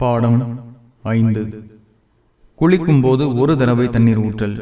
பாடம் ஐந்து. குளிக்கும் போது ஒரு தடவை தண்ணீர் ஊற்றல்.